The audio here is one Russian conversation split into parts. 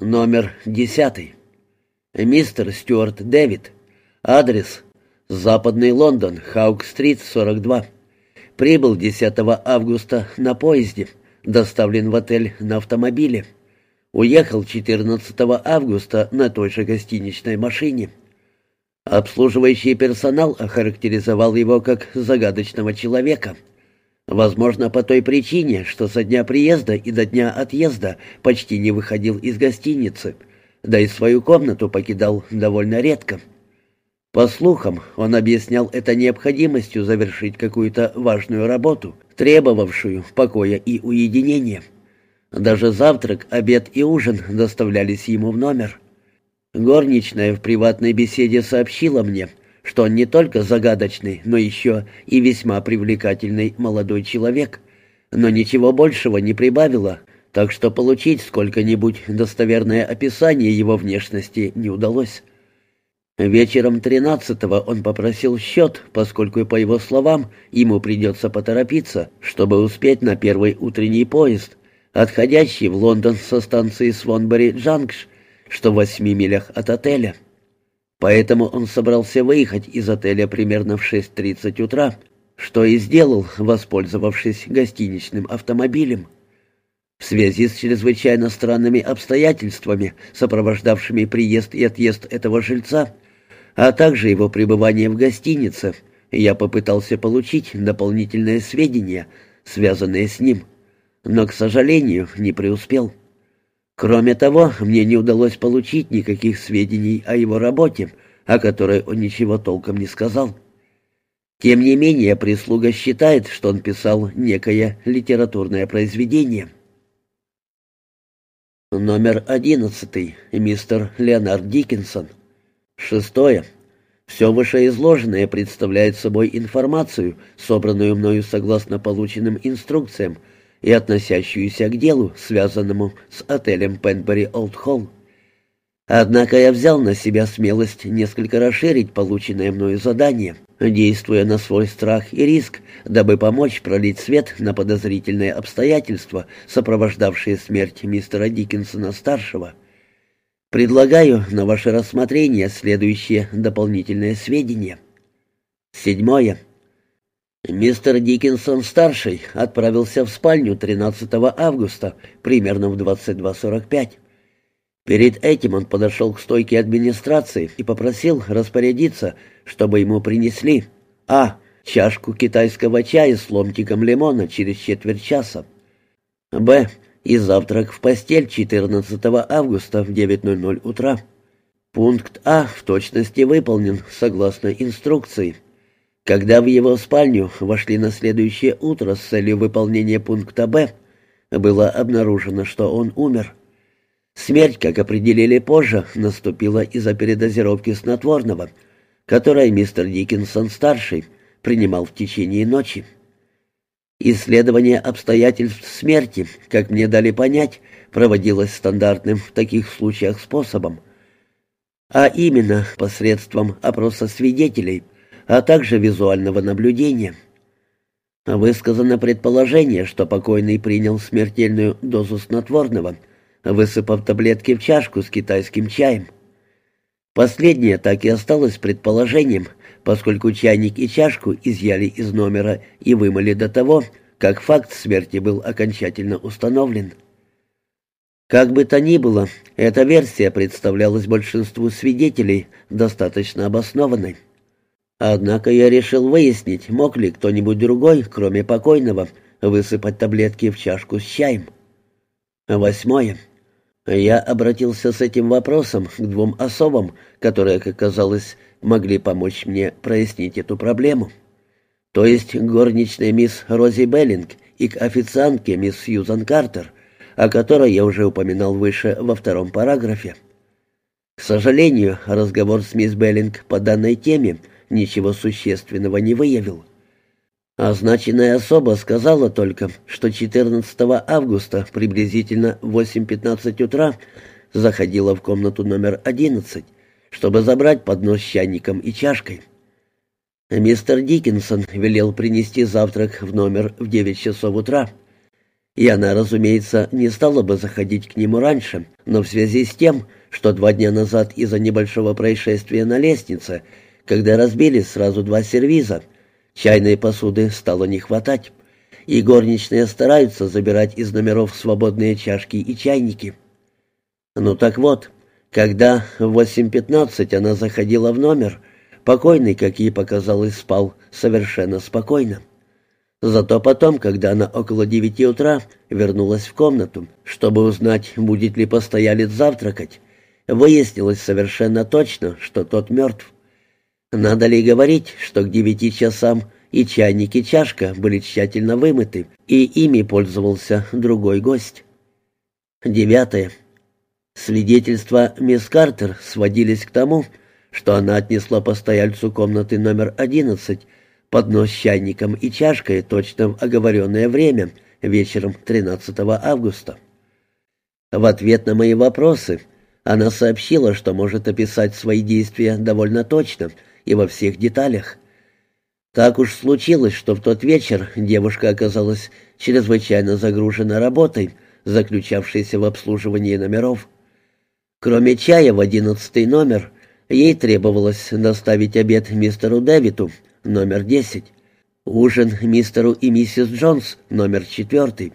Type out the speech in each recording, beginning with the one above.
Номер десятый. Мистер Стюарт Дэвид. Адрес. Западный Лондон, Хаук-стрит, 42. Прибыл 10 августа на поезде. Доставлен в отель на автомобиле. Уехал 14 августа на той же гостиничной машине. Обслуживающий персонал охарактеризовал его как загадочного человека — Возможно, по той причине, что со дня приезда и до дня отъезда почти не выходил из гостиницы, да и свою комнату покидал довольно редко. По слухам, он объяснял это необходимостью завершить какую-то важную работу, требовавшую покоя и уединения. Даже завтрак, обед и ужин доставлялись ему в номер. Горничная в приватной беседе сообщила мне, что он не только загадочный, но еще и весьма привлекательный молодой человек, но ничего большего не прибавила, так что получить сколько-нибудь достоверное описание его внешности не удалось. Вечером 13-го он попросил счет, поскольку, по его словам, ему придется поторопиться, чтобы успеть на первый утренний поезд, отходящий в Лондон со станции Свонбери-Джанкш, что в восьми милях от отеля. Поэтому он собрался выехать из отеля примерно в 6.30 утра, что и сделал, воспользовавшись гостиничным автомобилем. В связи с чрезвычайно странными обстоятельствами, сопровождавшими приезд и отъезд этого жильца, а также его пребывание в гостинице, я попытался получить дополнительные сведения, связанные с ним, но, к сожалению, не преуспел. Кроме того, мне не удалось получить никаких сведений о его работе, о которой он ничего толком не сказал. Тем не менее, прислуга считает, что он писал некое литературное произведение. Номер одиннадцатый. Мистер Леонард Диккенсон. Шестое. Все вышеизложенное представляет собой информацию, собранную мною согласно полученным инструкциям, и относящуюся к делу, связанному с отелем Пенбери Олд Холл. Однако я взял на себя смелость несколько расширить полученное мною задание, действуя на свой страх и риск, дабы помочь пролить свет на подозрительные обстоятельства, сопровождавшие смерть мистера Диккенсона-старшего. Предлагаю на ваше рассмотрение следующие дополнительные сведения. Седьмое. Мистер Диккенсон-старший отправился в спальню 13 августа, примерно в 22.45. Перед этим он подошел к стойке администрации и попросил распорядиться, чтобы ему принесли а. чашку китайского чая с ломтиком лимона через четверть часа, б. и завтрак в постель 14 августа в 9.00 утра. Пункт А в точности выполнен согласно инструкции – когда в его спальню вошли на следующее утро с целью выполнения пункта «Б», было обнаружено, что он умер. Смерть, как определили позже, наступила из-за передозировки снотворного, которое мистер Диккенсон-старший принимал в течение ночи. Исследование обстоятельств смерти, как мне дали понять, проводилось стандартным в таких случаях способом, а именно посредством опроса свидетелей – а также визуального наблюдения. Высказано предположение, что покойный принял смертельную дозу снотворного, высыпав таблетки в чашку с китайским чаем. Последнее так и осталось предположением, поскольку чайник и чашку изъяли из номера и вымыли до того, как факт смерти был окончательно установлен. Как бы то ни было, эта версия представлялась большинству свидетелей достаточно обоснованной. Однако я решил выяснить, мог ли кто-нибудь другой, кроме покойного, высыпать таблетки в чашку с чаем. Восьмое. Я обратился с этим вопросом к двум особам, которые, как казалось, могли помочь мне прояснить эту проблему. То есть к горничной мисс Рози Беллинг и к официантке мисс Сьюзан Картер, о которой я уже упоминал выше во втором параграфе. К сожалению, разговор с мисс Беллинг по данной теме – ничего существенного не выявил. Означенная особа сказала только, что 14 августа приблизительно в 8.15 утра заходила в комнату номер 11, чтобы забрать поднос с чайником и чашкой. Мистер Диккенсон велел принести завтрак в номер в 9 часов утра. и она, разумеется, не стала бы заходить к нему раньше, но в связи с тем, что два дня назад из-за небольшого происшествия на лестнице, когда разбились сразу два сервиза, чайной посуды стало не хватать, и горничные стараются забирать из номеров свободные чашки и чайники. Ну так вот, когда в 8.15 она заходила в номер, покойный, как ей показалось, спал совершенно спокойно. Зато потом, когда она около девяти утра вернулась в комнату, чтобы узнать, будет ли постоялец завтракать, выяснилось совершенно точно, что тот мертв. Надо ли говорить, что к девяти часам и чайник, и чашка были тщательно вымыты, и ими пользовался другой гость. Девятое. Свидетельства мисс Картер сводились к тому, что она отнесла постояльцу комнаты номер одиннадцать поднос с чайником и чашкой точно в оговоренное время, вечером 13 августа. В ответ на мои вопросы она сообщила, что может описать свои действия довольно точно и во всех деталях. Так уж случилось, что в тот вечер девушка оказалась чрезвычайно загружена работой, заключавшейся в обслуживании номеров. Кроме чая в одиннадцатый номер, ей требовалось доставить обед мистеру Дэвиду, номер 10, ужин мистеру и миссис Джонс, номер 4,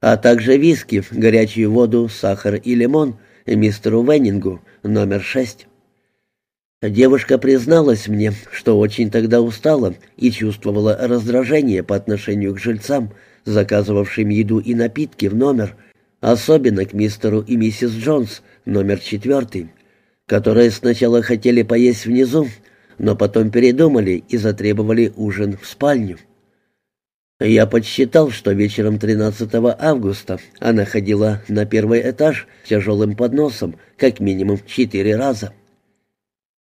а также виски, горячую воду, сахар и лимон мистеру Веннингу, номер 6. Девушка призналась мне, что очень тогда устала и чувствовала раздражение по отношению к жильцам, заказывавшим еду и напитки в номер, особенно к мистеру и миссис Джонс, номер четвертый, которые сначала хотели поесть внизу, но потом передумали и затребовали ужин в спальню. Я подсчитал, что вечером 13 августа она ходила на первый этаж тяжелым подносом как минимум четыре раза.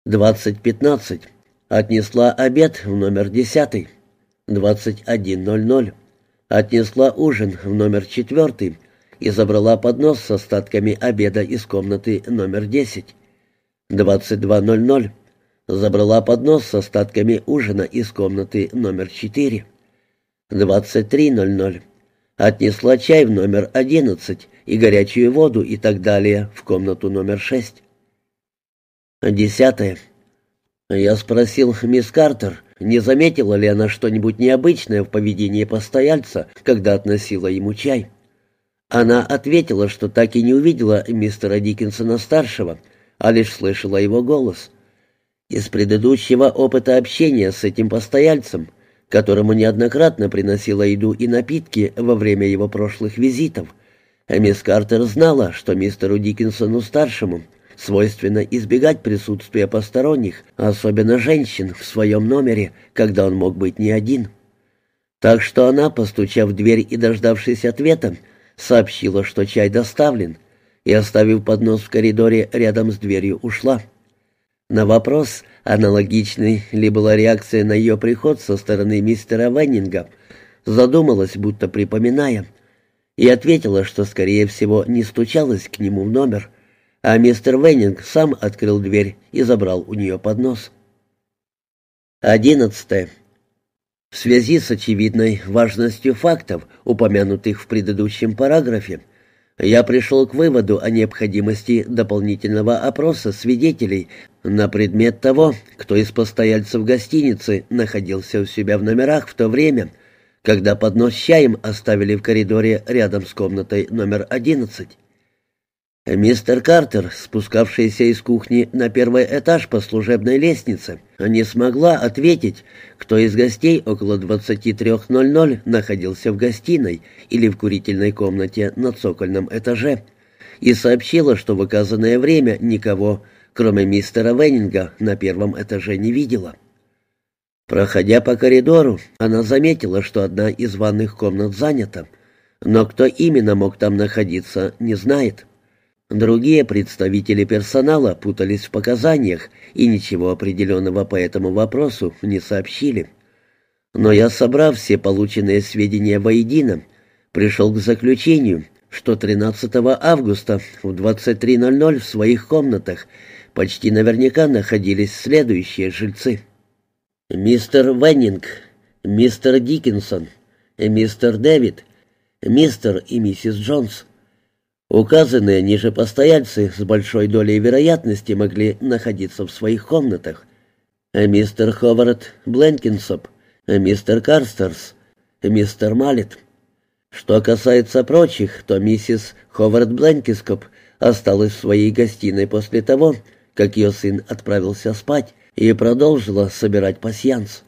20.15 отнесла обед в номер 10. 21.00 отнесла ужин в номер 4 и забрала поднос с остатками обеда из комнаты номер 10. 22.00 забрала поднос с остатками ужина из комнаты номер 4. 23.00. Отнесла чай в номер 11 и горячую воду и так далее в комнату номер 6. Десятое. Я спросил мисс Картер, не заметила ли она что-нибудь необычное в поведении постояльца, когда относила ему чай. Она ответила, что так и не увидела мистера Диккенсона-старшего, а лишь слышала его голос. Из предыдущего опыта общения с этим постояльцем, которому неоднократно приносила еду и напитки во время его прошлых визитов, мисс Картер знала, что мистеру Диккенсону-старшему свойственно избегать присутствия посторонних, особенно женщин, в своем номере, когда он мог быть не один. Так что она, постучав в дверь и дождавшись ответа, сообщила, что чай доставлен, и, оставив поднос в коридоре рядом с дверью, ушла. На вопрос, аналогичной ли была реакция на ее приход со стороны мистера Веннинга, задумалась, будто припоминая, и ответила, что, скорее всего, не стучалась к нему в номер, а мистер Веннинг сам открыл дверь и забрал у нее поднос. Одиннадцатое. В связи с очевидной важностью фактов, упомянутых в предыдущем параграфе, я пришел к выводу о необходимости дополнительного опроса свидетелей на предмет того, кто из постояльцев гостиницы находился у себя в номерах в то время, когда поднос с чаем оставили в коридоре рядом с комнатой номер 11. Мистер Картер, спускавшийся из кухни на первый этаж по служебной лестнице, не смогла ответить, кто из гостей около 23.00 находился в гостиной или в курительной комнате на цокольном этаже, и сообщила, что в указанное время никого, кроме мистера Веннинга, на первом этаже не видела. Проходя по коридору, она заметила, что одна из ванных комнат занята, но кто именно мог там находиться, не знает. Другие представители персонала путались в показаниях и ничего определенного по этому вопросу не сообщили. Но я, собрав все полученные сведения воедино, пришел к заключению, что 13 августа в 23.00 в своих комнатах почти наверняка находились следующие жильцы. Мистер Веннинг, мистер Диккенсон, мистер Дэвид, мистер и миссис Джонс. Указанные ниже постояльцы с большой долей вероятности могли находиться в своих комнатах. Мистер Ховард Бленкинсоп, мистер Карстерс, мистер Малет. Что касается прочих, то миссис Ховард Бленкископ осталась в своей гостиной после того, как ее сын отправился спать, и продолжила собирать пасьянс.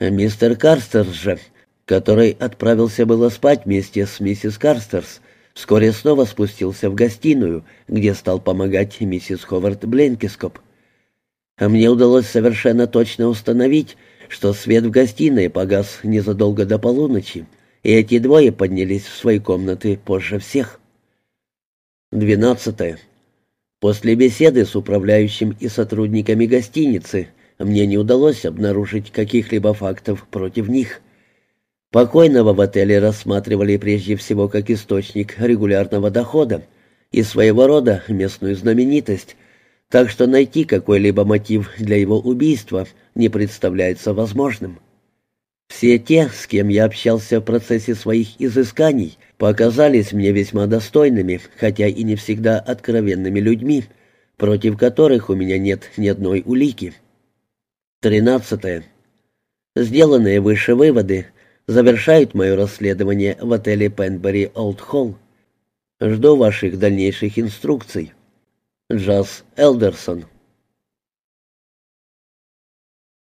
Мистер Карстерс же, который отправился было спать вместе с миссис Карстерс, вскоре снова спустился в гостиную, где стал помогать миссис Ховард Бленкископ. А мне удалось совершенно точно установить, что свет в гостиной погас незадолго до полуночи, и эти двое поднялись в свои комнаты позже всех. Двенадцатое. После беседы с управляющим и сотрудниками гостиницы мне не удалось обнаружить каких-либо фактов против них. Покойного в отеле рассматривали прежде всего как источник регулярного дохода и своего рода местную знаменитость, так что найти какой-либо мотив для его убийства не представляется возможным. Все те, с кем я общался в процессе своих изысканий, показались мне весьма достойными, хотя и не всегда откровенными людьми, против которых у меня нет ни одной улики. Тринадцатое. Сделанные выше выводы завершают мое расследование в отеле Пенбери Олд Холл. Жду ваших дальнейших инструкций. Джаз Элдерсон